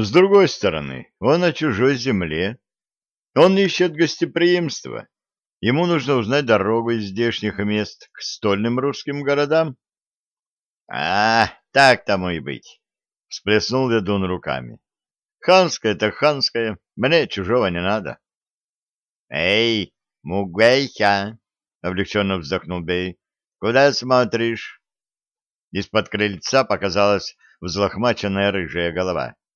С другой стороны, он на чужой земле. Он ищет гостеприимства. Ему нужно узнать дорогу из здешних мест к стольным русским городам. — А, так тому и быть, — всплеснул ведун руками. — Ханское-то ханское, мне чужого не надо. — Эй, мугвейхя! — облегченно вздохнул Бей. — Куда смотришь? Из-под крыльца показалась взлохмаченная рыжая голова. —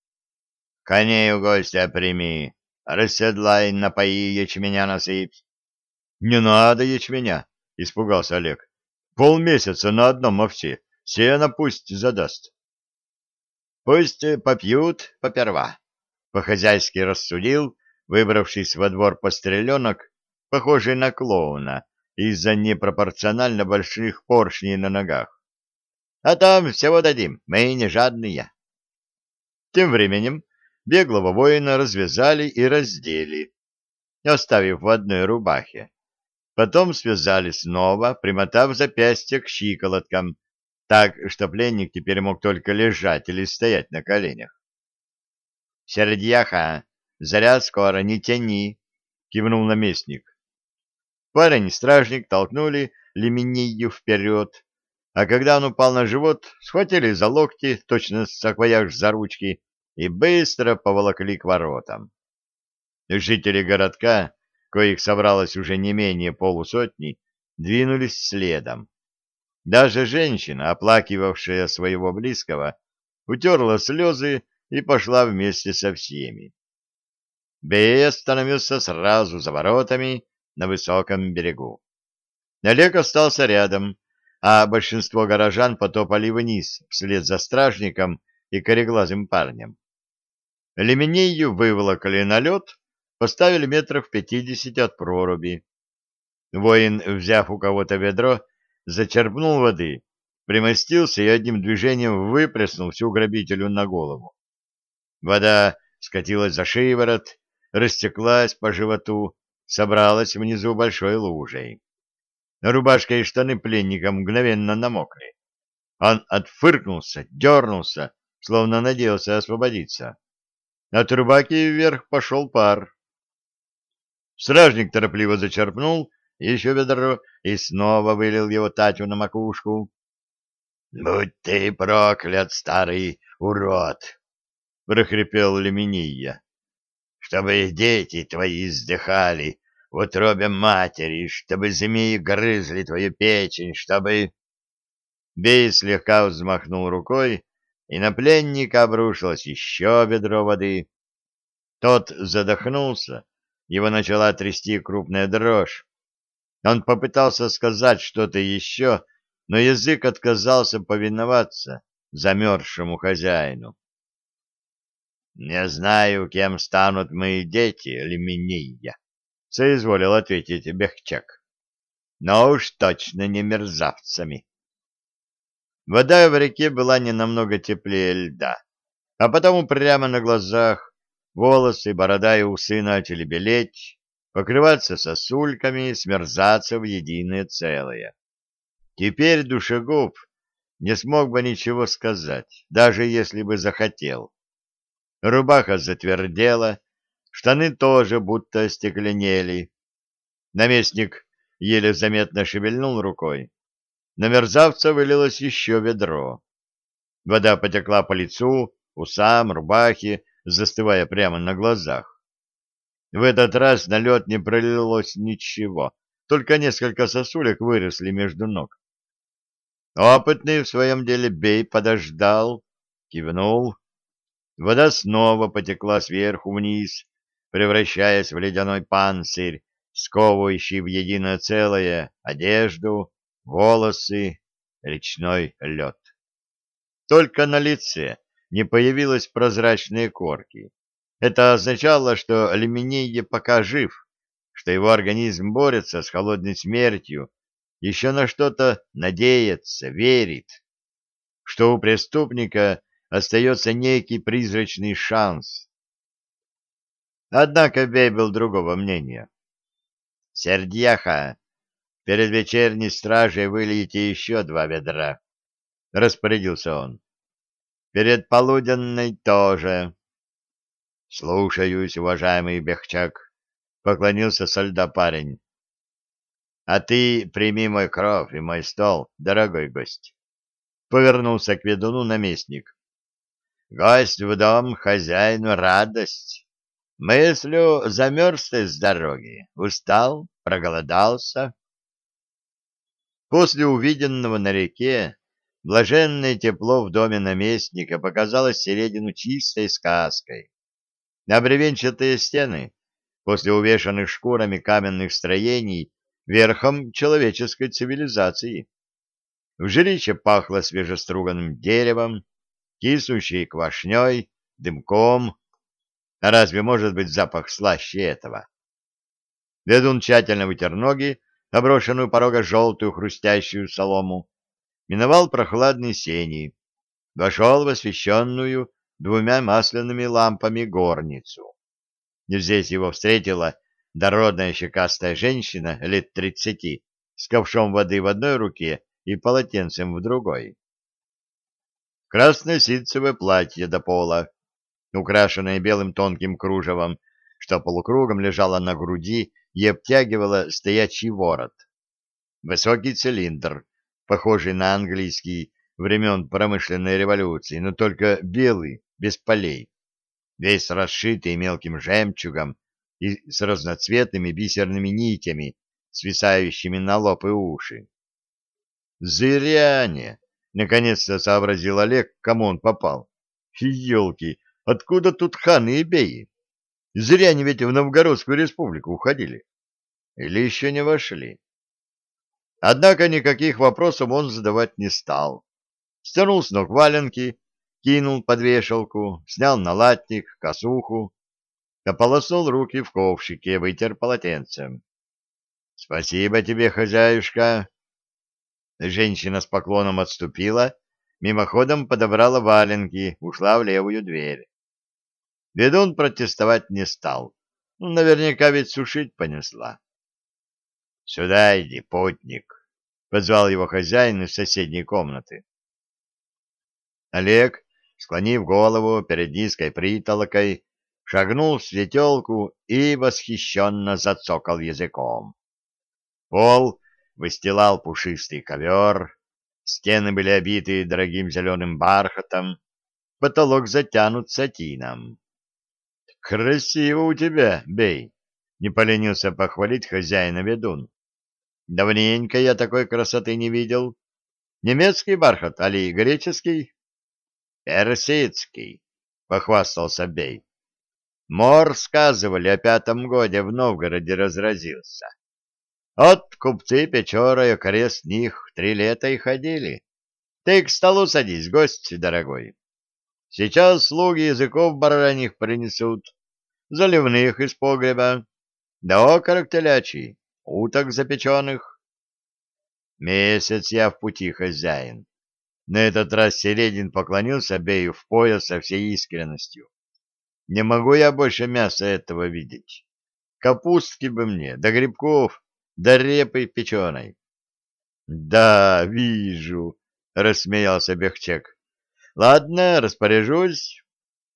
Коней у гостя прими, расседлай, напои, ячменя насыпь. — Не надо ячменя, — испугался Олег. — Полмесяца на одном овсе, сено пусть задаст. — Пусть попьют поперва, — по-хозяйски рассудил, выбравшись во двор постреленок, похожий на клоуна, из-за непропорционально больших поршней на ногах. А там всего дадим, мы не жадные. Тем временем беглого воина развязали и раздели, оставив в одной рубахе. Потом связали снова, примотав запястье к щиколоткам, так что пленник теперь мог только лежать или стоять на коленях. — Сердьяха, заря скоро, не тяни, — кивнул наместник. Парень-стражник толкнули Леминию вперед, а когда он упал на живот, схватили за локти, точно саквояж за ручки, и быстро поволокли к воротам. Жители городка, коих собралось уже не менее полусотни, двинулись следом. Даже женщина, оплакивавшая своего близкого, утерла слезы и пошла вместе со всеми. Бей остановился сразу за воротами на высоком берегу. Олег остался рядом, а большинство горожан потопали вниз вслед за стражником и кореглазым парнем. Леменею выволокли на лед, поставили метров пятидесят от проруби. Воин, взяв у кого-то ведро, зачерпнул воды, примостился и одним движением выплеснул всю грабителю на голову. Вода скатилась за шиворот, растеклась по животу, собралась внизу большой лужей. Рубашка и штаны пленника мгновенно намокли. Он отфыркнулся, дернулся, словно надеялся освободиться. От рубаки вверх пошел пар. Стражник торопливо зачерпнул еще ведро и снова вылил его Татю на макушку. — Будь ты проклят, старый урод! — прохрипел Лемения. — Чтобы дети твои издыхали в утробе матери, чтобы змеи грызли твою печень, чтобы... Бей слегка взмахнул рукой, и на пленника обрушилось еще ведро воды. Тот задохнулся, его начала трясти крупная дрожь. Он попытался сказать что-то еще, но язык отказался повиноваться замерзшему хозяину. «Не знаю, кем станут мои дети, Лемения», — соизволил ответить Бехчак. «Но уж точно не мерзавцами». Вода в реке была не намного теплее льда, а потому прямо на глазах волосы, борода и усы начали белеть, покрываться сосульками, смерзаться в единое целое. Теперь душегуб не смог бы ничего сказать, даже если бы захотел. Рубаха затвердела, Штаны тоже будто остекленели. Наместник еле заметно шевельнул рукой. На мерзавца вылилось еще ведро. Вода потекла по лицу, усам, рубахе, застывая прямо на глазах. В этот раз на лед не пролилось ничего, только несколько сосулек выросли между ног. Опытный в своем деле бей подождал, кивнул. Вода снова потекла сверху вниз, превращаясь в ледяной панцирь, сковывающий в единое целое одежду, волосы, речной лед. Только на лице не появилось прозрачной корки. Это означало, что Алюминие пока жив, что его организм борется с холодной смертью, еще на что-то надеется, верит, что у преступника остается некий призрачный шанс, Однако Бей был другого мнения. «Сердьяха, перед вечерней стражей вылейте еще два ведра», — распорядился он. «Перед полуденной тоже. — Слушаюсь, уважаемый Бехчак, — поклонился со льда парень. — А ты прими мой кров и мой стол, дорогой гость. Повернулся к ведуну наместник. — Гость в дом, хозяину радость. Мыслю, замерз ты с дороги, устал, проголодался. После увиденного на реке блаженное тепло в доме наместника показалось Середину чистой сказкой. На бревенчатые стены, после увешанных шкурами каменных строений, верхом человеческой цивилизации. В жилище пахло свежеструганным деревом, киснущей квашней, дымком. А разве может быть запах слаще этого? Ведун тщательно вытер ноги, оброшенную порога желтую хрустящую солому, миновал прохладные сени, вошел в освещенную двумя масляными лампами горницу. Здесь его встретила дородная щекастая женщина лет тридцати с ковшом воды в одной руке и полотенцем в другой. Красное ситцевое платье до пола, украшенное белым тонким кружевом, что полукругом лежало на груди и обтягивало стоячий ворот. Высокий цилиндр, похожий на английский времен промышленной революции, но только белый, без полей, весь расшитый мелким жемчугом и с разноцветными бисерными нитями, свисающими на лоб и уши. «Зыряне!» — наконец-то сообразил Олег, кому он попал. «Елки! Откуда тут ханы и беи? Зря они ведь в Новгородскую республику уходили. Или еще не вошли?» Однако никаких вопросов он задавать не стал. Стянул с ног валенки, кинул под вешалку, снял налатник, косуху, ополоснул руки в ковшике, вытер полотенцем. — Спасибо тебе, хозяюшка. Женщина с поклоном отступила, мимоходом подобрала валенки, ушла в левую дверь. Ведун протестовать не стал. Ну, наверняка ведь сушить понесла. — Сюда иди, потник, — позвал его хозяин из соседней комнаты. Олег склонив голову перед низкой притолокой, шагнул в светелку и восхищенно зацокал языком. Пол выстилал пушистый ковер, стены были обиты дорогим зеленым бархатом, потолок затянут сатином. — Красиво у тебя, бей! — не поленился похвалить хозяина ведун. — Давненько я такой красоты не видел. Немецкий бархат, али греческий? Персидский, — похвастался Бей. Мор, сказывали, о пятом годе в Новгороде разразился. От купцы Печора и крест них три лета и ходили. Ты к столу садись, гость дорогой. Сейчас слуги языков бараньих принесут, заливных из погреба, да окорок телячий, уток запеченных. Месяц я в пути хозяин. На этот раз Середин поклонился Бею в пояс со всей искренностью. Не могу я больше мяса этого видеть. Капустки бы мне, да грибков, да репы печеной. — Да, вижу, — рассмеялся Бехчек. — Ладно, распоряжусь.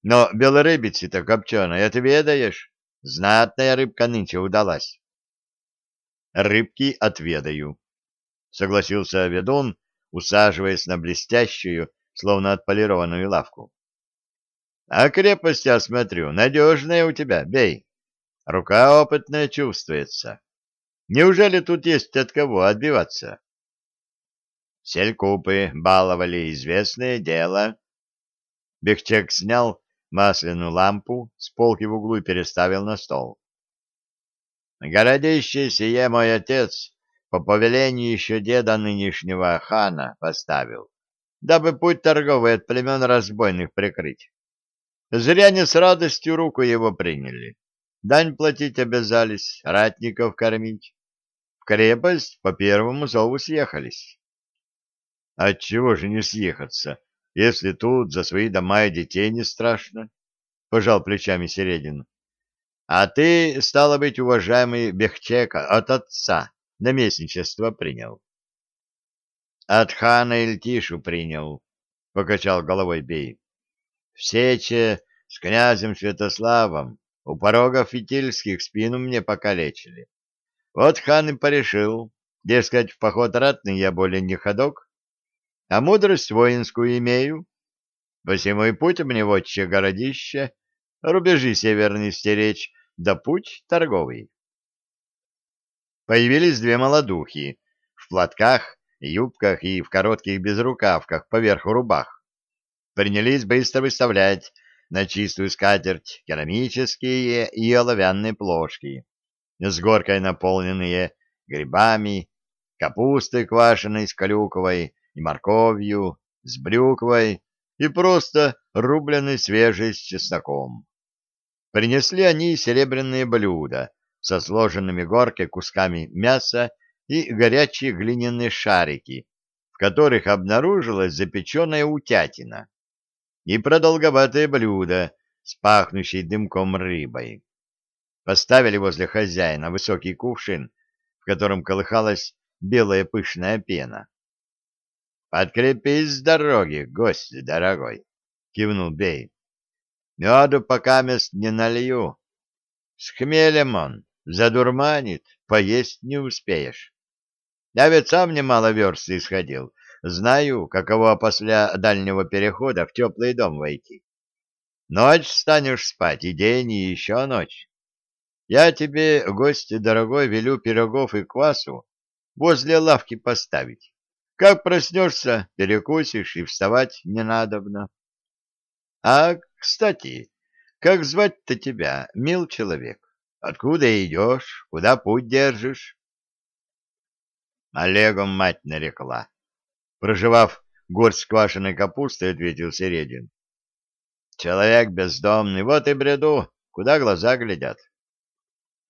Но белорыбицы-то копченой отведаешь. Знатная рыбка нынче удалась. — Рыбки отведаю, — согласился ведун, усаживаясь на блестящую, словно отполированную лавку. — А крепость, я смотрю, надежная у тебя, бей. Рука опытная чувствуется. Неужели тут есть от кого отбиваться? Селькупы баловали известное дело. Бехчек снял масляную лампу с полки в углу и переставил на стол. Городище сие мой отец по повелению еще деда нынешнего хана поставил, дабы путь торговый от племен разбойных прикрыть. Зря не с радостью руку его приняли. Дань платить обязались, ратников кормить. В крепость по первому зову съехались. Отчего же не съехаться, если тут за свои дома и детей не страшно? Пожал плечами Середин. А ты, стало быть, уважаемый Бехчека, от отца наместничество принял. — От хана Ильтишу принял, — покачал головой Бей. — В Сече с князем Святославом у порогов Фитильских спину мне покалечили. Вот хан и порешил, дескать, в поход ратный я более не ходок, а мудрость воинскую имею. Посему и путь мне в отче городище, рубежи северные стеречь, да путь торговый. Появились две молодухи в платках, юбках и в коротких безрукавках поверх рубах. Принялись быстро выставлять на чистую скатерть керамические и оловянные плошки, с горкой наполненные грибами, капустой квашеной с клюковой и морковью, с брюквой и просто рубленной свежей с чесноком. Принесли они серебряные блюда со сложенными горкой кусками мяса и горячие глиняные шарики, в которых обнаружилась запеченная утятина и продолговатое блюдо с пахнущей дымком рыбой. Поставили возле хозяина высокий кувшин, в котором колыхалась белая пышная пена. — Подкрепись с дороги, гость дорогой, — кивнул Бей. — Меду пока мест не налью. С хмелем он задурманит, поесть не успеешь. Я ведь сам немало верст исходил, Знаю, каково после дальнего перехода в теплый дом войти. Ночь станешь спать, и день, и еще ночь. Я тебе, гость дорогой, велю пирогов и квасу возле лавки поставить. Как проснешься, перекусишь, и вставать не надобно. А, кстати, как звать-то тебя, мил человек? Откуда идешь? Куда путь держишь? Олегом мать нарекла. Проживав горсть квашеной капусты, ответил Середин. Человек бездомный, вот и бреду, куда глаза глядят.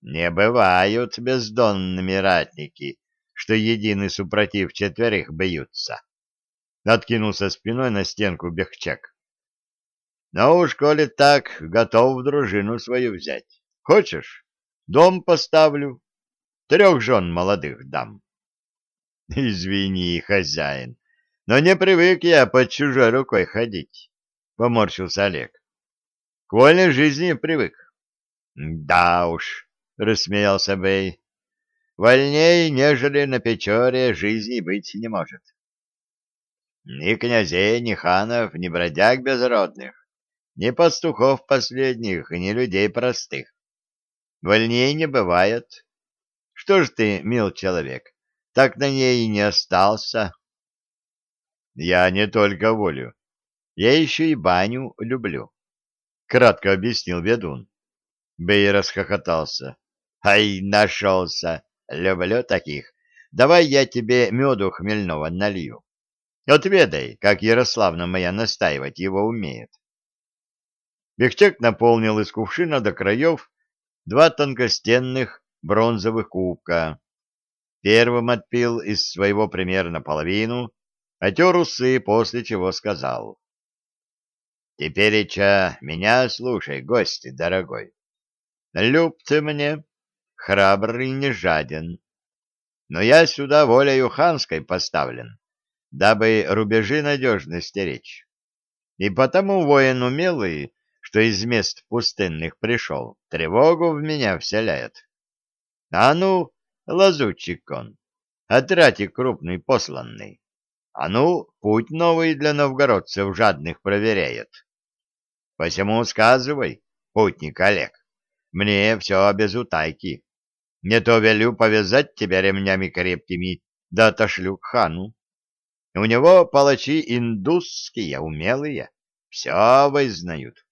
Не бывают бездонными ратники, что единый супротив четверых бьются. Откинулся спиной на стенку Бехчак. Ну уж, коли так, готов дружину свою взять. Хочешь, дом поставлю, трех жен молодых дам. — Извини, хозяин, но не привык я под чужой рукой ходить, — поморщился Олег. — К вольной жизни привык. — Да уж, — рассмеялся Бэй, — вольней, нежели на Печоре, жизни быть не может. Ни князей, ни ханов, ни бродяг безродных, ни пастухов последних, ни людей простых. Вольней не бывает. Что ж ты, мил человек, так на ней и не остался. Я не только волю, я еще и баню люблю, — кратко объяснил ведун. Бей расхохотался. Ай, нашелся, люблю таких. Давай я тебе меду хмельного налью. Отведай, как Ярославна моя настаивать его умеет. Бехчак наполнил из кувшина до краев два тонкостенных бронзовых кубка, Первым отпил из своего примерно половину, отер усы, после чего сказал. — Тепереча меня слушай, гости дорогой. Люб ты мне, храбрый не жаден. Но я сюда волею ханской поставлен, дабы рубежи надежно стеречь. И потому воин умелый, что из мест пустынных пришел, тревогу в меня вселяет. А ну, лазутчик он, отратик крупный посланный. А ну, путь новый для новгородцев жадных проверяет. Посему сказывай, путник Олег, мне все без утайки. Не то велю повязать тебя ремнями крепкими, да отошлю к хану. У него палачи индусские, умелые, все вызнают.